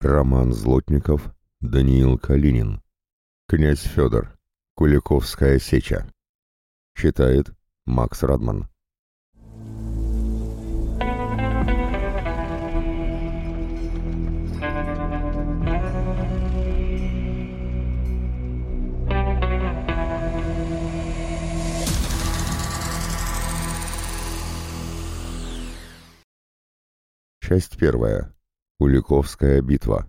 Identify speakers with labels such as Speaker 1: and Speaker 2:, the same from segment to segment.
Speaker 1: Роман Злотников, Даниил Калинин. Князь Федор. Куликовская сеча. Читает Макс Радман. Часть первая. Куликовская битва.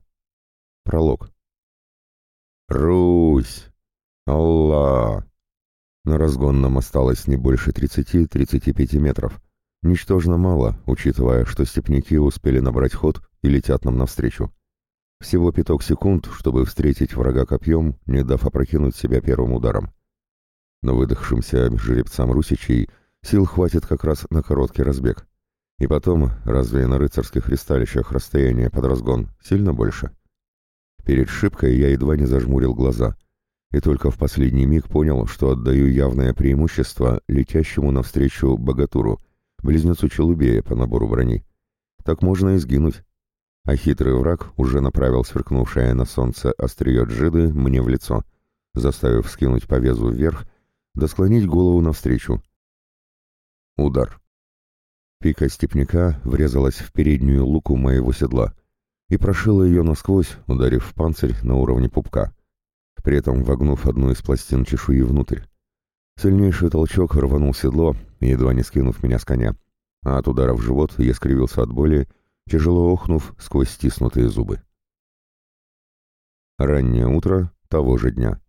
Speaker 1: Пролог. Русь! Аллах! На разгонном осталось не больше 30-35 метров. Ничтожно мало, учитывая, что степняки успели набрать ход и летят нам навстречу. Всего пяток секунд, чтобы встретить врага копьем, не дав опрокинуть себя первым ударом. Но выдохшимся жеребцам русичей сил хватит как раз на короткий разбег. И потом, разве на рыцарских ристалищах расстояние под разгон сильно больше? Перед шибкой я едва не зажмурил глаза, и только в последний миг понял, что отдаю явное преимущество летящему навстречу богатуру, близнецу Челубея по набору брони. Так можно и сгинуть. А хитрый враг уже направил сверкнувшее на солнце острие джиды мне в лицо, заставив скинуть по везу вверх, да склонить голову навстречу. Удар. Пика степняка врезалась в переднюю луку моего седла и прошила ее насквозь, ударив в панцирь на уровне пупка, при этом вогнув одну из пластин чешуи внутрь. Сильнейший толчок рванул седло, едва не скинув меня с коня, а от удара в живот я скривился от боли, тяжело охнув сквозь стиснутые зубы. Раннее утро того же дня.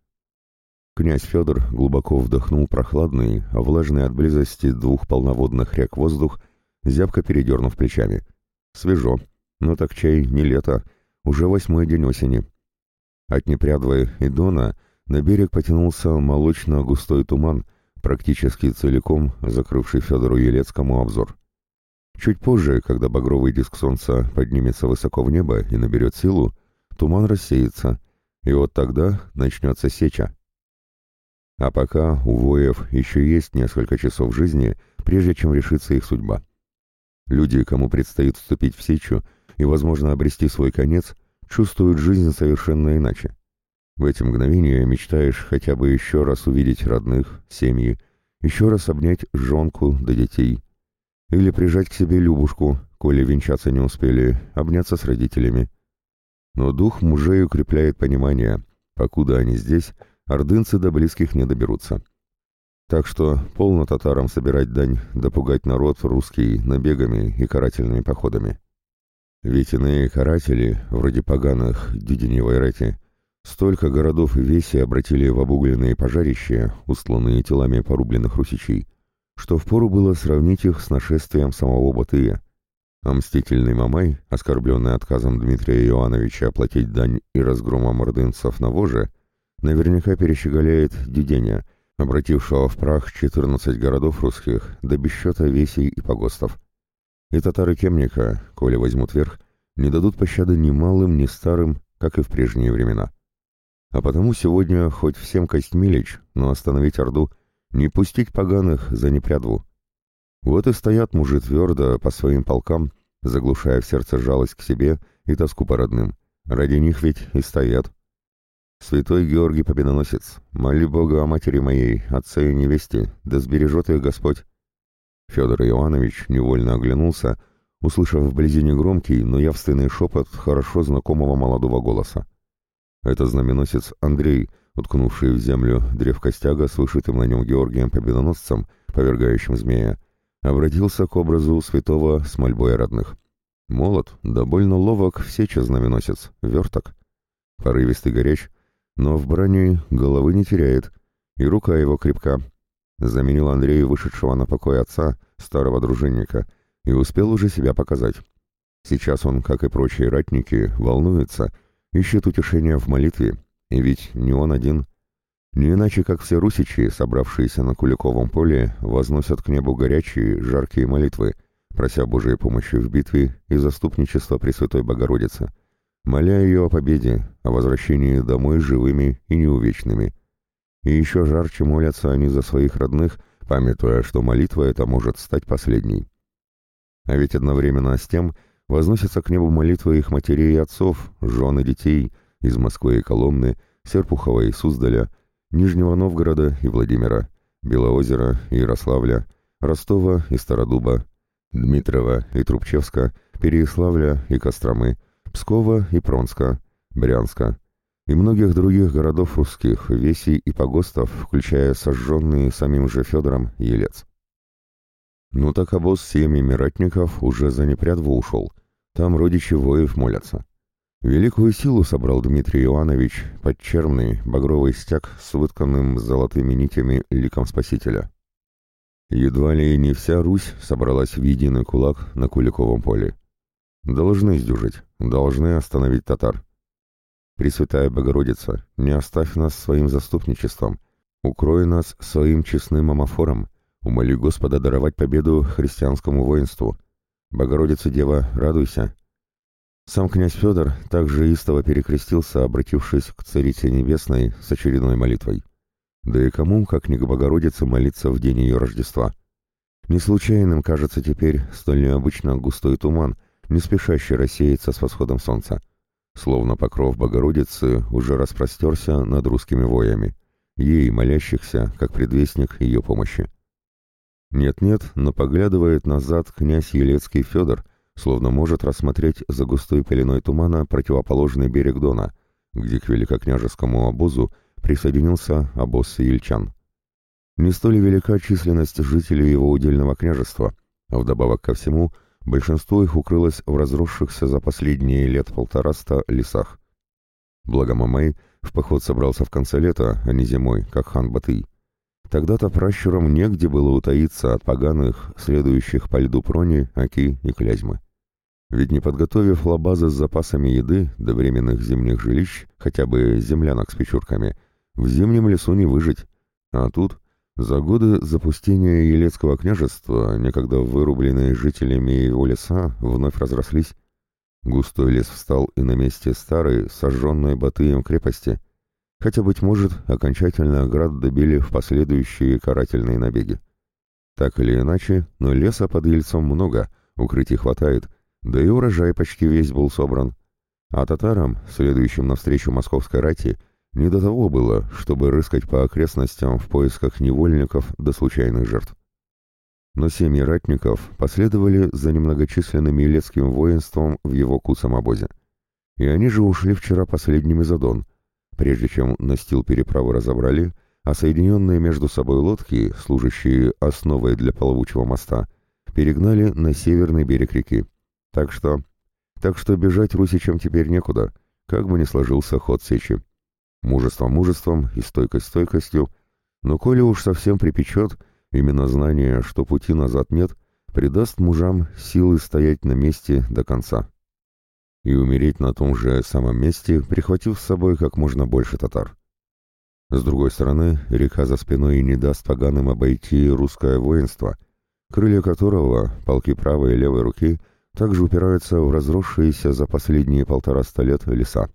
Speaker 1: Князь Федор глубоко вдохнул прохладный, а влажный от близости двух полноводных рек воздух зябко передернув плечами. «Свежо. Но так чай не лето. Уже восьмой день осени». От Непрядвы и Дона на берег потянулся молочно-густой туман, практически целиком закрывший Федору Елецкому обзор. Чуть позже, когда багровый диск солнца поднимется высоко в небо и наберет силу, туман рассеется, и вот тогда начнется сеча. А пока у воев еще есть несколько часов жизни, прежде чем решится их судьба. Люди, кому предстоит вступить в сечу и, возможно, обрести свой конец, чувствуют жизнь совершенно иначе. В эти мгновения мечтаешь хотя бы еще раз увидеть родных, семьи, еще раз обнять жонку до детей. Или прижать к себе Любушку, коли венчаться не успели, обняться с родителями. Но дух мужей укрепляет понимание, покуда они здесь, ордынцы до близких не доберутся. Так что полно татарам собирать дань, допугать народ русский набегами и карательными походами. Ведь иные каратели, вроде поганых Дюдиневой рати, столько городов и веси обратили в обугленные пожарища, устланные телами порубленных русичей, что впору было сравнить их с нашествием самого Батыя. А мстительный Мамай, оскорбленный отказом Дмитрия Иоанновича оплатить дань и разгромом ордынцев на воже, наверняка перещеголяет Дюденя — обратившего в прах 14 городов русских до бесчета весей и погостов. И татары Кемника, коли возьмут верх, не дадут пощады ни малым, ни старым, как и в прежние времена. А потому сегодня хоть всем костьми лечь, но остановить Орду, не пустить поганых за непрядву. Вот и стоят мужи твердо по своим полкам, заглушая в сердце жалость к себе и тоску по родным. Ради них ведь и стоят. «Святой Георгий Победоносец, моли Бога о матери моей, отце и невесте, да сбережет их Господь». Федор Иванович невольно оглянулся, услышав вблизи негромкий, но явственный шепот хорошо знакомого молодого голоса. Это знаменосец Андрей, уткнувший в землю древко стяга с вышитым на нем Георгием Победоносцем, повергающим змея, обратился к образу святого с мольбой родных. Молод, да больно ловок в знаменосец, верток. Порывистый горяч, но в броне головы не теряет, и рука его крепка. Заменил Андрею вышедшего на покой отца, старого дружинника, и успел уже себя показать. Сейчас он, как и прочие ратники, волнуется, ищет утешения в молитве, и ведь не он один. Не иначе, как все русичи, собравшиеся на Куликовом поле, возносят к небу горячие, жаркие молитвы, прося Божией помощи в битве и заступничества Пресвятой Богородицы моля ее о победе, о возвращении домой живыми и неувечными. И еще жарче молятся они за своих родных, памятуя, что молитва эта может стать последней. А ведь одновременно с тем возносятся к небу молитвы их матерей и отцов, жен и детей из Москвы и Коломны, Серпухова и Суздаля, Нижнего Новгорода и Владимира, Белоозера и Ярославля, Ростова и Стародуба, Дмитрова и Трубчевска, Переяславля и Костромы, Пскова и Пронска, Брянска и многих других городов русских, весей и погостов, включая сожженные самим же Федором Елец. Ну так обоз семьями ратников уже за непрядво ушел. Там родичи воев молятся. Великую силу собрал Дмитрий Иванович под черный багровый стяг с вытканным золотыми нитями ликом Спасителя. Едва ли не вся Русь собралась в единый кулак на Куликовом поле. Должны сдюжить, должны остановить татар. Пресвятая Богородица, не оставь нас своим заступничеством, укрой нас своим честным амофором, умоли Господа даровать победу христианскому воинству. Богородица Дева, радуйся. Сам князь Федор также истово перекрестился, обратившись к Царице Небесной с очередной молитвой. Да и кому, как не к Богородице, молиться в день ее Рождества? Не случайным кажется теперь столь необычно густой туман, не спешащий рассеяться с восходом солнца. Словно покров Богородицы уже распростерся над русскими воями, ей молящихся, как предвестник ее помощи. Нет-нет, но поглядывает назад князь Елецкий Федор, словно может рассмотреть за густой пеленой тумана противоположный берег Дона, где к великокняжескому обозу присоединился обоз Ильчан. Не столь велика численность жителей его удельного княжества, а вдобавок ко всему – Большинство их укрылось в разросшихся за последние лет полтораста лесах. Благо Мамай в поход собрался в конце лета, а не зимой, как хан Батый. Тогда-то пращурам негде было утаиться от поганых, следующих по льду прони, аки и клязьмы. Ведь не подготовив лабазы с запасами еды до временных зимних жилищ, хотя бы землянок с печурками, в зимнем лесу не выжить. А тут за годы запустения Елецкого княжества, некогда вырубленные жителями его леса, вновь разрослись. Густой лес встал и на месте старой, сожженной Батыем крепости, хотя, быть может, окончательно град добили в последующие карательные набеги. Так или иначе, но леса под Ельцом много, укрытий хватает, да и урожай почти весь был собран. А татарам, следующим навстречу московской рати, не до того было, чтобы рыскать по окрестностям в поисках невольников до случайных жертв. Но семьи ратников последовали за немногочисленным елецким воинством в его куцом обозе. И они же ушли вчера последними за Дон, прежде чем настил переправы разобрали, а соединенные между собой лодки, служащие основой для плавучего моста, перегнали на северный берег реки. Так что... Так что бежать русичам теперь некуда, как бы ни сложился ход сечи. Мужество мужеством и стойкость стойкостью, но коли уж совсем припечет, именно знание, что пути назад нет, придаст мужам силы стоять на месте до конца. И умереть на том же самом месте, прихватив с собой как можно больше татар. С другой стороны, река за спиной не даст поганым обойти русское воинство, крылья которого, полки правой и левой руки, также упираются в разросшиеся за последние полтораста лет леса.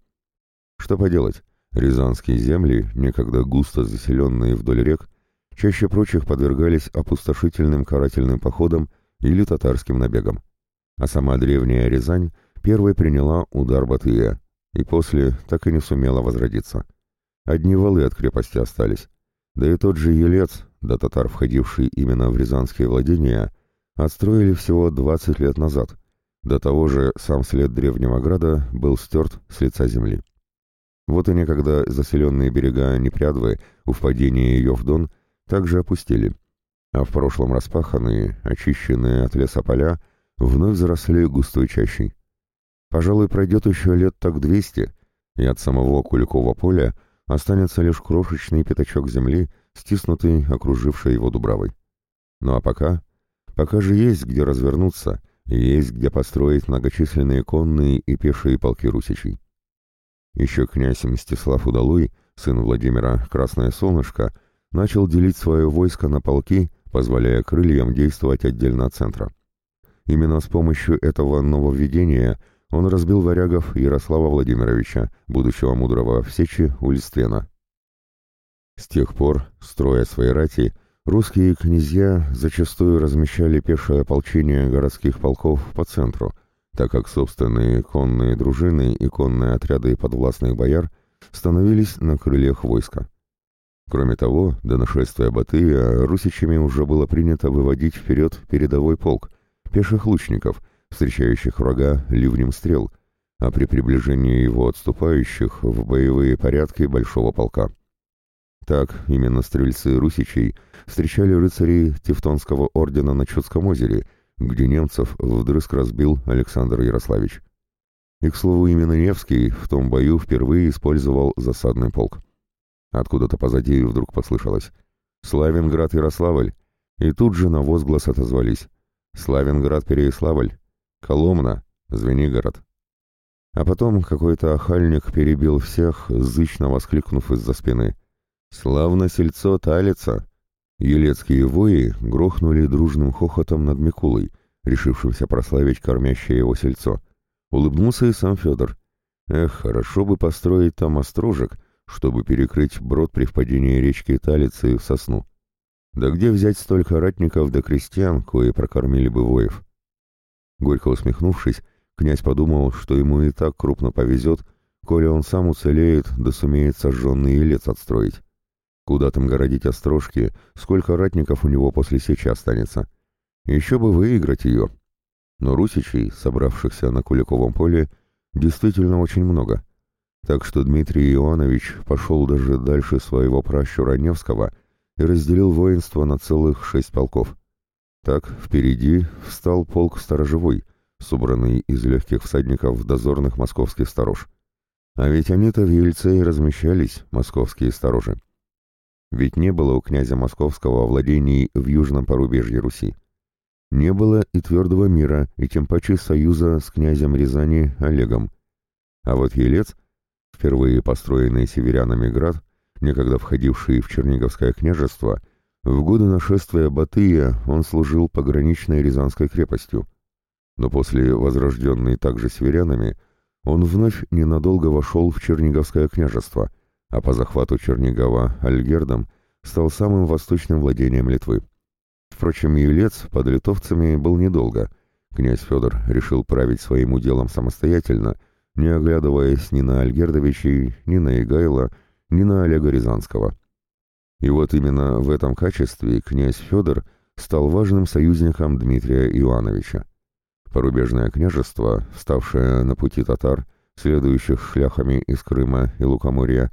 Speaker 1: Что поделать, Рязанские земли, некогда густо заселенные вдоль рек, чаще прочих подвергались опустошительным карательным походам или татарским набегам. А сама древняя Рязань первой приняла удар Батыя, и после так и не сумела возродиться. Одни валы от крепости остались. Да и тот же Елец, до татар входивший именно в рязанские владения, отстроили всего 20 лет назад. До того же сам след древнего града был стерт с лица земли. Вот и некогда заселенные берега Непрядвы у впадения ее в Дон также опустили, а в прошлом распаханные, очищенные от леса поля, вновь заросли густой чащей. Пожалуй, пройдет еще лет так двести, и от самого Куликова поля останется лишь крошечный пятачок земли, стиснутый, окруживший его дубравой. Ну а пока... Пока же есть где развернуться, есть где построить многочисленные конные и пешие полки русичей. Еще князь Мстислав Удалуй, сын Владимира Красное Солнышко, начал делить свое войско на полки, позволяя крыльям действовать отдельно от центра. Именно с помощью этого нововведения он разбил варягов Ярослава Владимировича, будущего мудрого в Сечи у Листвена. С тех пор, строя свои рати, русские князья зачастую размещали пешее ополчение городских полков по центру, так как собственные конные дружины и конные отряды подвластных бояр становились на крыльях войска. Кроме того, до нашествия Батыя русичами уже было принято выводить вперед передовой полк, пеших лучников, встречающих врага ливнем стрел, а при приближении его отступающих в боевые порядки большого полка. Так именно стрельцы русичей встречали рыцарей Тевтонского ордена на Чудском озере, где немцев вдрызг разбил Александр Ярославич. И, к слову, именно Невский в том бою впервые использовал засадный полк. Откуда-то позади вдруг послышалось «Славянград, Ярославль!» И тут же на возглас отозвались «Славянград, Переяславль! Коломна! Звенигород!» А потом какой-то охальник перебил всех, зычно воскликнув из-за спины «Славно сельцо талится!» Елецкие вои грохнули дружным хохотом над Микулой, решившимся прославить кормящее его сельцо. Улыбнулся и сам Федор. «Эх, хорошо бы построить там острожек, чтобы перекрыть брод при впадении речки Талицы в сосну. Да где взять столько ратников да крестьян, кои прокормили бы воев? Горько усмехнувшись, князь подумал, что ему и так крупно повезет, коли он сам уцелеет, да сумеет сожженный елец отстроить. Куда там городить острожки, сколько ратников у него после сечи останется? Еще бы выиграть ее. Но русичей, собравшихся на Куликовом поле, действительно очень много — так что Дмитрий Иванович пошел даже дальше своего пращура Невского и разделил воинство на целых шесть полков. Так впереди встал полк сторожевой, собранный из легких всадников дозорных московских сторож. А ведь они-то в Ельце и размещались, московские сторожи. Ведь не было у князя московского владений в южном порубежье Руси. Не было и твердого мира, и тем паче союза с князем Рязани Олегом. А вот Елец — Впервые построенный северянами град, некогда входивший в Черниговское княжество, в годы нашествия Батыя он служил пограничной Рязанской крепостью. Но после возрожденной также северянами, он вновь ненадолго вошел в Черниговское княжество, а по захвату Чернигова Альгердом стал самым восточным владением Литвы. Впрочем, Елец под литовцами был недолго. Князь Федор решил править своим уделом самостоятельно – не оглядываясь ни на Альгердовичей, ни на Игайла, ни на Олега Рязанского. И вот именно в этом качестве князь Федор стал важным союзником Дмитрия Ивановича. Порубежное княжество, вставшее на пути татар, следующих шляхами из Крыма и Лукоморья,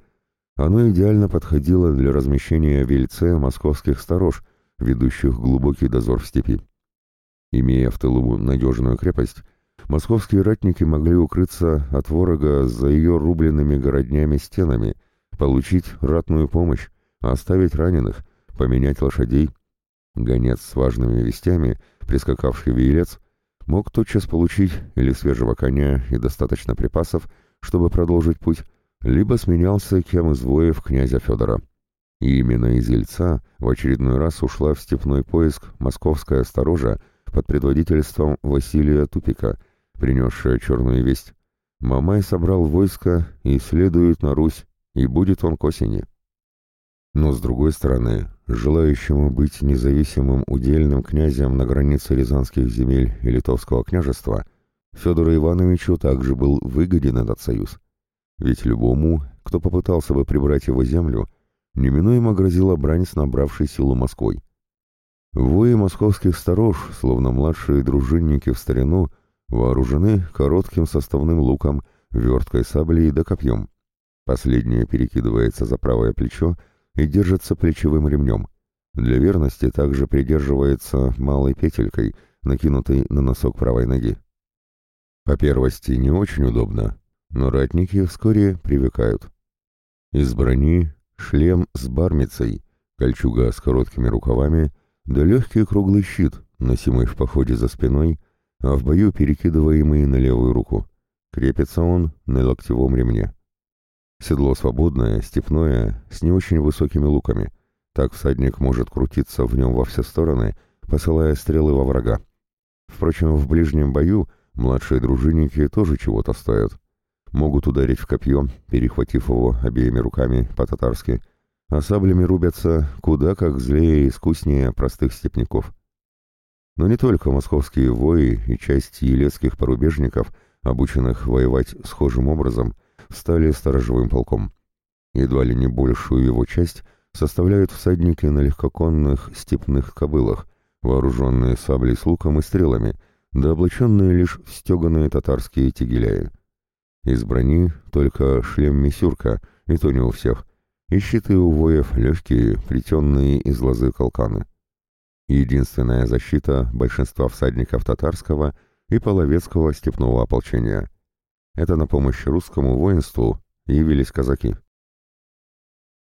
Speaker 1: оно идеально подходило для размещения в Ельце московских сторож, ведущих глубокий дозор в степи. Имея в тылу надежную крепость, московские ратники могли укрыться от ворога за ее рубленными городнями стенами, получить ратную помощь, оставить раненых, поменять лошадей. Гонец с важными вестями, прискакавший в Елец, мог тотчас получить или свежего коня и достаточно припасов, чтобы продолжить путь, либо сменялся кем из воев князя Федора. И именно из Ельца в очередной раз ушла в степной поиск московская сторожа под предводительством Василия Тупика – принесшая черную весть. Мамай собрал войско и следует на Русь, и будет он к осени. Но, с другой стороны, желающему быть независимым удельным князем на границе Рязанских земель и Литовского княжества, Федору Ивановичу также был выгоден этот союз. Ведь любому, кто попытался бы прибрать его землю, неминуемо грозила брань с набравшей силу Москвой. Вои московских сторож, словно младшие дружинники в старину, Вооружены коротким составным луком, верткой саблей да копьем. Последнее перекидывается за правое плечо и держится плечевым ремнем. Для верности также придерживается малой петелькой, накинутой на носок правой ноги. По первости не очень удобно, но ратники вскоре привыкают. Из брони шлем с бармицей, кольчуга с короткими рукавами, да легкий круглый щит, носимый в походе за спиной — а в бою перекидываемый на левую руку. Крепится он на локтевом ремне. Седло свободное, степное, с не очень высокими луками. Так всадник может крутиться в нем во все стороны, посылая стрелы во врага. Впрочем, в ближнем бою младшие дружинники тоже чего-то стоят. Могут ударить в копье, перехватив его обеими руками по-татарски, а саблями рубятся куда как злее и искуснее простых степняков. Но не только московские вои и часть елецких порубежников, обученных воевать схожим образом, стали сторожевым полком. Едва ли не большую его часть составляют всадники на легкоконных степных кобылах, вооруженные саблей с луком и стрелами, да облаченные лишь в стеганые татарские тегеляи. Из брони только шлем-мисюрка, и то не у всех, и щиты у воев легкие, плетенные из лозы колканы. Единственная защита большинства всадников татарского и половецкого степного ополчения. Это на помощь русскому воинству явились казаки.